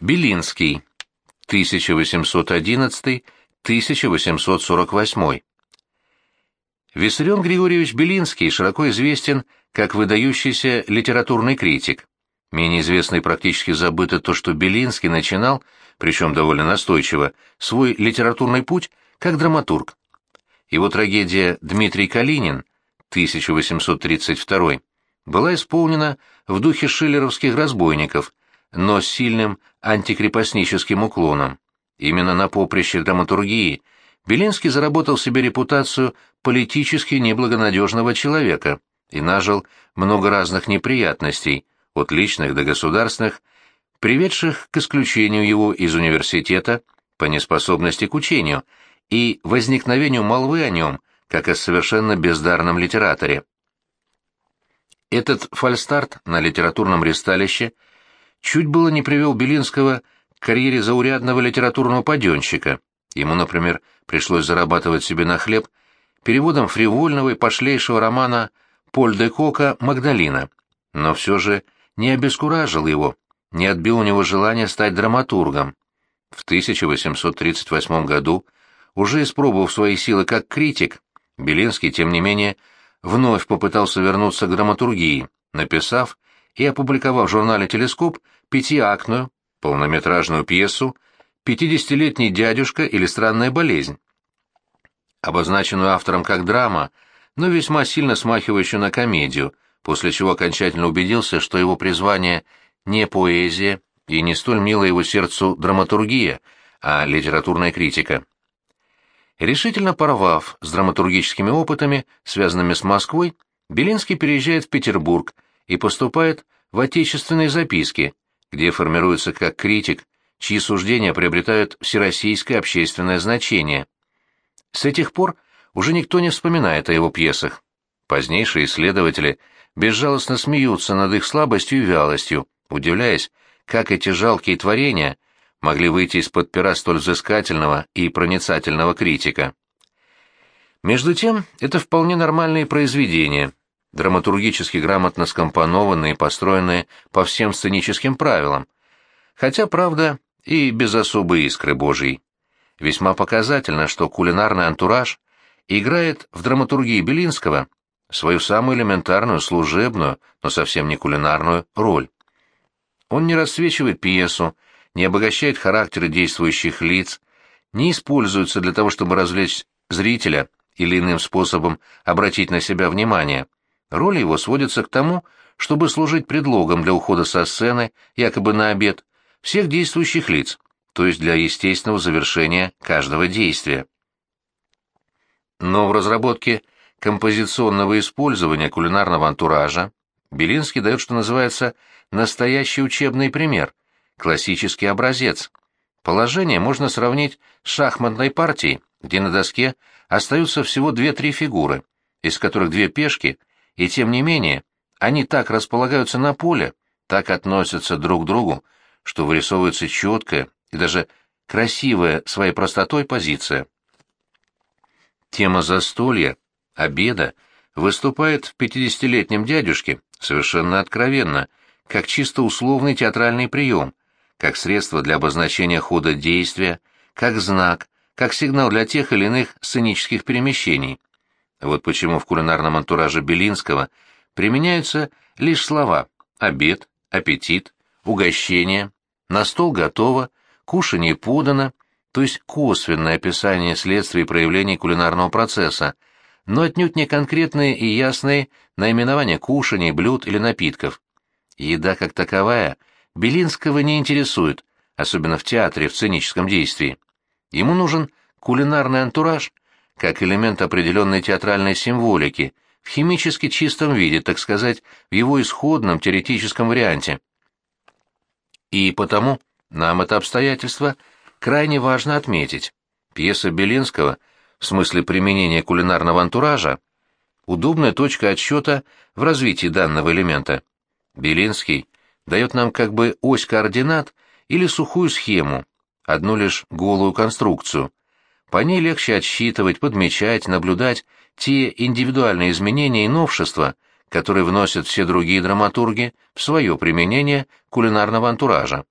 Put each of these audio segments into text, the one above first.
Белинский, 1811-1848. Виссарион Григорьевич Белинский широко известен как выдающийся литературный критик. Менее известно и практически забыто то, что Белинский начинал, причем довольно настойчиво, свой литературный путь как драматург. Его трагедия «Дмитрий Калинин» 1832 была исполнена в духе шиллеровских разбойников, но с сильным антикрепостническим уклоном. Именно на поприще драматургии Белинский заработал себе репутацию политически неблагонадежного человека и нажил много разных неприятностей, от личных до государственных, приведших к исключению его из университета по неспособности к учению и возникновению молвы о нем, как о совершенно бездарном литераторе. Этот фальстарт на литературном ресталище – чуть было не привел Белинского к карьере заурядного литературного паденщика. Ему, например, пришлось зарабатывать себе на хлеб переводом фривольного и пошлейшего романа Поль де Кока «Магдалина». Но все же не обескуражил его, не отбил у него желание стать драматургом. В 1838 году, уже испробовав свои силы как критик, Белинский, тем не менее, вновь попытался вернуться к драматургии, написав и опубликовал в журнале «Телескоп» пятиактную, полнометражную пьесу «Пятидесятилетний дядюшка или странная болезнь», обозначенную автором как драма, но весьма сильно смахивающую на комедию, после чего окончательно убедился, что его призвание не поэзия и не столь милая его сердцу драматургия, а литературная критика. Решительно порвав с драматургическими опытами, связанными с Москвой, Белинский переезжает в Петербург – и поступает в отечественные записки, где формируется как критик, чьи суждения приобретают всероссийское общественное значение. С этих пор уже никто не вспоминает о его пьесах. Позднейшие исследователи безжалостно смеются над их слабостью и вялостью, удивляясь, как эти жалкие творения могли выйти из-под пера столь взыскательного и проницательного критика. Между тем, это вполне нормальные произведения, драматургически грамотно скомпонованные и построенные по всем сценическим правилам, хотя, правда, и без особой искры божьей. Весьма показательно, что кулинарный антураж играет в драматургии Белинского свою самую элементарную, служебную, но совсем не кулинарную роль. Он не рассвечивает пьесу, не обогащает характеры действующих лиц, не используется для того, чтобы развлечь зрителя или иным способом обратить на себя внимание – Роль его сводится к тому, чтобы служить предлогом для ухода со сцены, якобы на обед, всех действующих лиц, то есть для естественного завершения каждого действия. Но в разработке композиционного использования кулинарного антуража Белинский дает, что называется, настоящий учебный пример, классический образец. Положение можно сравнить с шахматной партией, где на доске остаются всего две-три фигуры, из которых две пешки и тем не менее, они так располагаются на поле, так относятся друг к другу, что вырисовывается четкая и даже красивая своей простотой позиция. Тема застолья, обеда, выступает в пятидесятилетнем дядюшке совершенно откровенно, как чисто условный театральный прием, как средство для обозначения хода действия, как знак, как сигнал для тех или иных сценических перемещений. Вот почему в кулинарном антураже Белинского применяются лишь слова «обед», «аппетит», «угощение», «на стол готово», «кушанье подано», то есть косвенное описание следствий и проявлений кулинарного процесса, но отнюдь не конкретные и ясные наименования кушаний, блюд или напитков. Еда как таковая Белинского не интересует, особенно в театре, в сценическом действии. Ему нужен кулинарный антураж – как элемент определенной театральной символики, в химически чистом виде, так сказать, в его исходном теоретическом варианте. И потому нам это обстоятельство крайне важно отметить. Пьеса Белинского, в смысле применения кулинарного антуража, удобная точка отсчета в развитии данного элемента. Белинский дает нам как бы ось координат или сухую схему, одну лишь голую конструкцию, по ней легче отсчитывать, подмечать, наблюдать те индивидуальные изменения и новшества, которые вносят все другие драматурги в свое применение кулинарного антуража.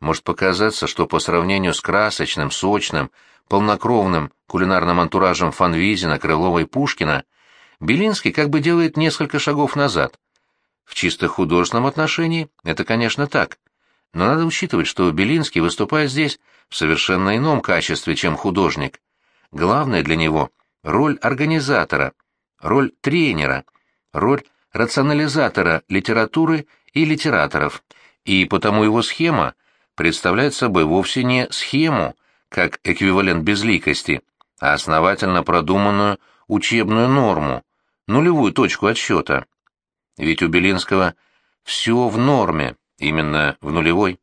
может показаться, что по сравнению с красочным, сочным, полнокровным кулинарным антуражем Фанвизина, Крылова и Пушкина, Белинский как бы делает несколько шагов назад. В чисто художественном отношении это, конечно, так. Но надо учитывать, что Белинский выступает здесь в совершенно ином качестве, чем художник. Главное для него — роль организатора, роль тренера, роль рационализатора литературы и литераторов, и потому его схема представляет собой вовсе не схему, как эквивалент безликости, а основательно продуманную учебную норму, нулевую точку отсчета. Ведь у Белинского все в норме, именно в нулевой.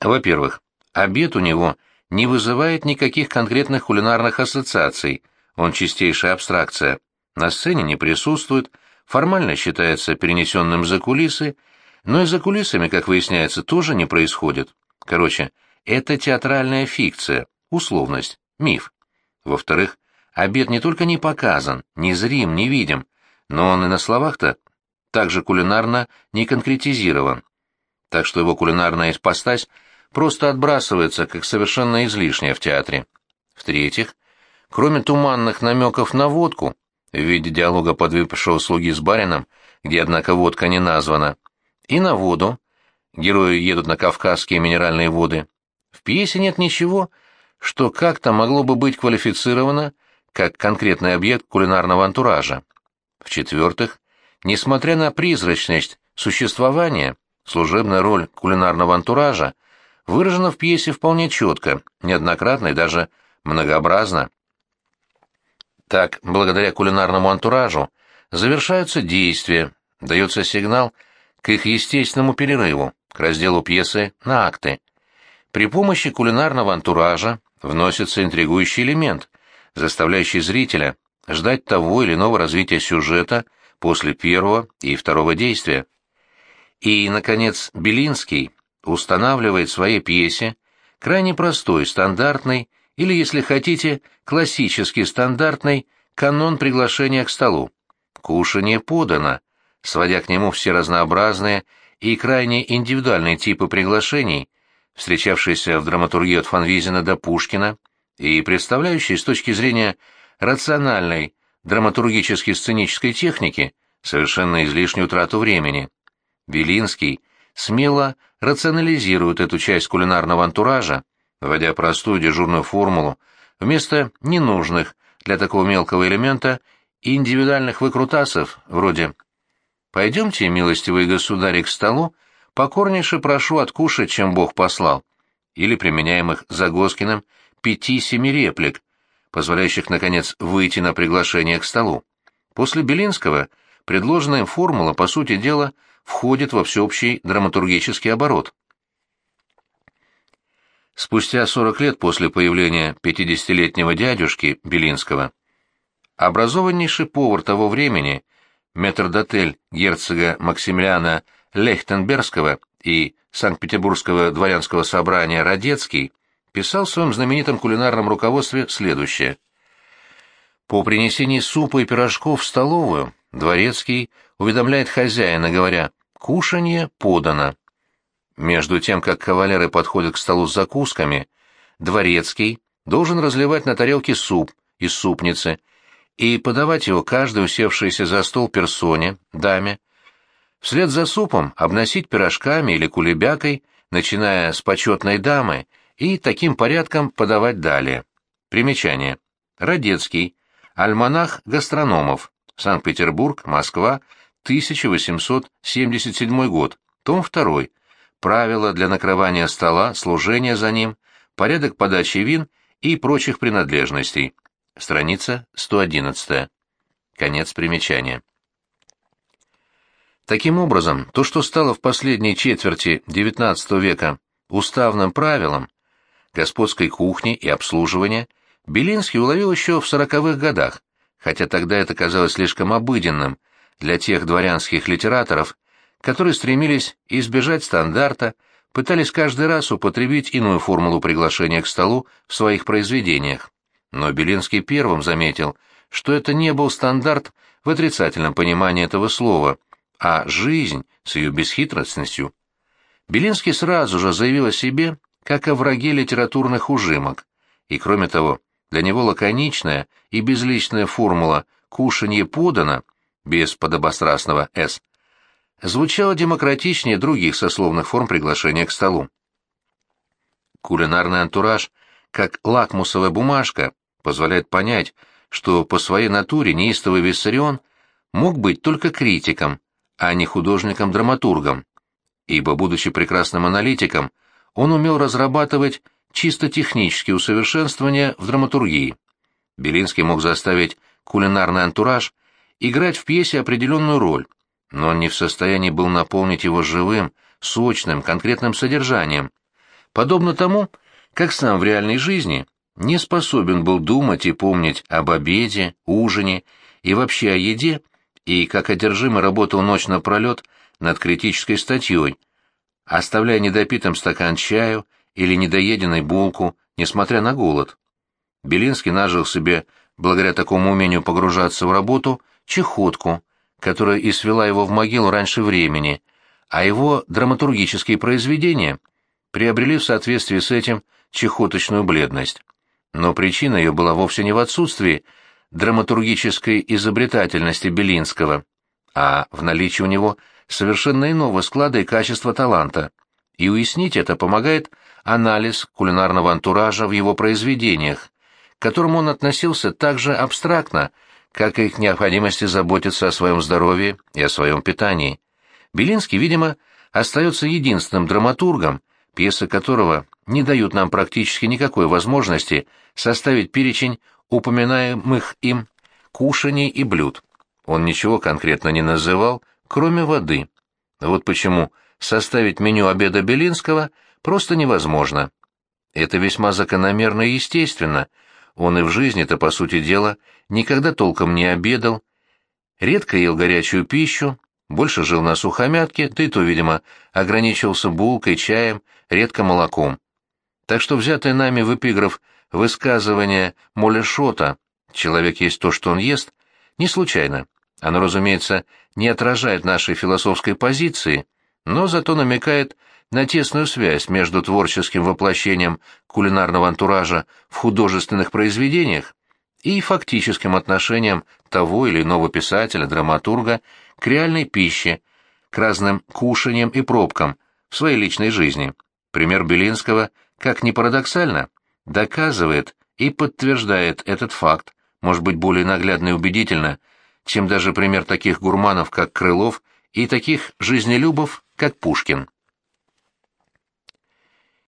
Во-первых, обед у него не вызывает никаких конкретных кулинарных ассоциаций, он чистейшая абстракция. На сцене не присутствует, формально считается перенесенным за кулисы, но и за кулисами, как выясняется, тоже не происходит. Короче, это театральная фикция, условность, миф. Во-вторых, обед не только не показан, не зрим, не видим, но он и на словах-то также кулинарно не конкретизирован. Так что его кулинарная ипостась просто отбрасывается, как совершенно излишняя в театре. В-третьих, кроме туманных намеков на водку, в виде диалога подвыпившего слуги с барином, где, однако, водка не названа, и на воду, герои едут на Кавказские минеральные воды, в пьесе нет ничего, что как-то могло бы быть квалифицировано как конкретный объект кулинарного антуража. В-четвертых, несмотря на призрачность существования, служебная роль кулинарного антуража выражена в пьесе вполне четко, неоднократно и даже многообразно. Так, благодаря кулинарному антуражу завершаются действия, дается сигнал к их естественному перерыву, к разделу пьесы на акты. При помощи кулинарного антуража вносится интригующий элемент, заставляющий зрителя ждать того или иного развития сюжета после первого и второго действия. И, наконец, Белинский устанавливает в своей пьесе крайне простой, стандартный или, если хотите, классический стандартный канон приглашения к столу. Кушание подано, сводя к нему все разнообразные и крайне индивидуальные типы приглашений, встречавшиеся в драматургии от Фанвизина до Пушкина и представляющие с точки зрения рациональной драматургически-сценической техники совершенно излишнюю трату времени. Белинский смело рационализирует эту часть кулинарного антуража, вводя простую дежурную формулу вместо ненужных для такого мелкого элемента индивидуальных выкрутасов вроде «Пойдемте, милостивые государи, к столу, покорнейше прошу откушать, чем Бог послал», или применяемых Загоскиным пяти-семи реплик, позволяющих, наконец, выйти на приглашение к столу. После Белинского предложенная формула, по сути дела, входит во всеобщий драматургический оборот. Спустя 40 лет после появления 50-летнего дядюшки Белинского, образованнейший повар того времени, метрдотель герцога Максимилиана Лехтенбергского и Санкт-Петербургского дворянского собрания Радецкий, писал в своем знаменитом кулинарном руководстве следующее. По принесении супа и пирожков в столовую Дворецкий уведомляет хозяина, говоря «кушанье подано». Между тем, как кавалеры подходят к столу с закусками, дворецкий должен разливать на тарелке суп из супницы и подавать его каждой усевшейся за стол персоне, даме. Вслед за супом обносить пирожками или кулебякой, начиная с почетной дамы, и таким порядком подавать далее. Примечание. Радецкий. Альманах гастрономов. Санкт-Петербург, Москва, 1877 год. Том 2 правила для накрывания стола, служения за ним, порядок подачи вин и прочих принадлежностей. Страница 111. Конец примечания. Таким образом, то, что стало в последней четверти XIX века уставным правилом господской кухни и обслуживания, Белинский уловил еще в сороковых годах, хотя тогда это казалось слишком обыденным для тех дворянских литераторов, которые стремились избежать стандарта, пытались каждый раз употребить иную формулу приглашения к столу в своих произведениях. Но Белинский первым заметил, что это не был стандарт в отрицательном понимании этого слова, а жизнь с ее бесхитростностью. Белинский сразу же заявил о себе как о враге литературных ужимок. И кроме того, для него лаконичная и безличная формула «кушанье подано» без подобострастного «с» звучала демократичнее других сословных форм приглашения к столу. Кулинарный антураж, как лакмусовая бумажка, позволяет понять, что по своей натуре неистовый Виссарион мог быть только критиком, а не художником-драматургом, ибо, будучи прекрасным аналитиком, он умел разрабатывать чисто технические усовершенствования в драматургии. Белинский мог заставить кулинарный антураж играть в пьесе определенную роль, но он не в состоянии был наполнить его живым, сочным, конкретным содержанием, подобно тому, как сам в реальной жизни не способен был думать и помнить об обеде, ужине и вообще о еде, и как одержимо работал ночь напролет над критической статьей, оставляя недопитым стакан чаю или недоеденной булку, несмотря на голод. Белинский нажил себе, благодаря такому умению погружаться в работу, чехотку, которая и свела его в могилу раньше времени, а его драматургические произведения приобрели в соответствии с этим чехоточную бледность. Но причина ее была вовсе не в отсутствии драматургической изобретательности Белинского, а в наличии у него совершенно иного склада и качества таланта, и уяснить это помогает анализ кулинарного антуража в его произведениях, к которому он относился так же абстрактно, как и к необходимости заботиться о своем здоровье и о своем питании. Белинский, видимо, остается единственным драматургом, пьесы которого не дают нам практически никакой возможности составить перечень упоминаемых им кушаний и блюд. Он ничего конкретно не называл, кроме воды. Вот почему составить меню обеда Белинского просто невозможно. Это весьма закономерно и естественно. Он и в жизни-то, по сути дела, никогда толком не обедал, редко ел горячую пищу, больше жил на сухомятке, да и то, видимо, ограничивался булкой, чаем, редко молоком. Так что взятое нами в эпиграф высказывание Молешота «человек есть то, что он ест» не случайно. Оно, разумеется, не отражает нашей философской позиции, но зато намекает на тесную связь между творческим воплощением кулинарного антуража в художественных произведениях и фактическим отношением того или иного писателя, драматурга к реальной пище, к разным кушаниям и пробкам в своей личной жизни. Пример Белинского, как ни парадоксально, доказывает и подтверждает этот факт, может быть более наглядно и убедительно, чем даже пример таких гурманов, как Крылов, и таких жизнелюбов, как Пушкин.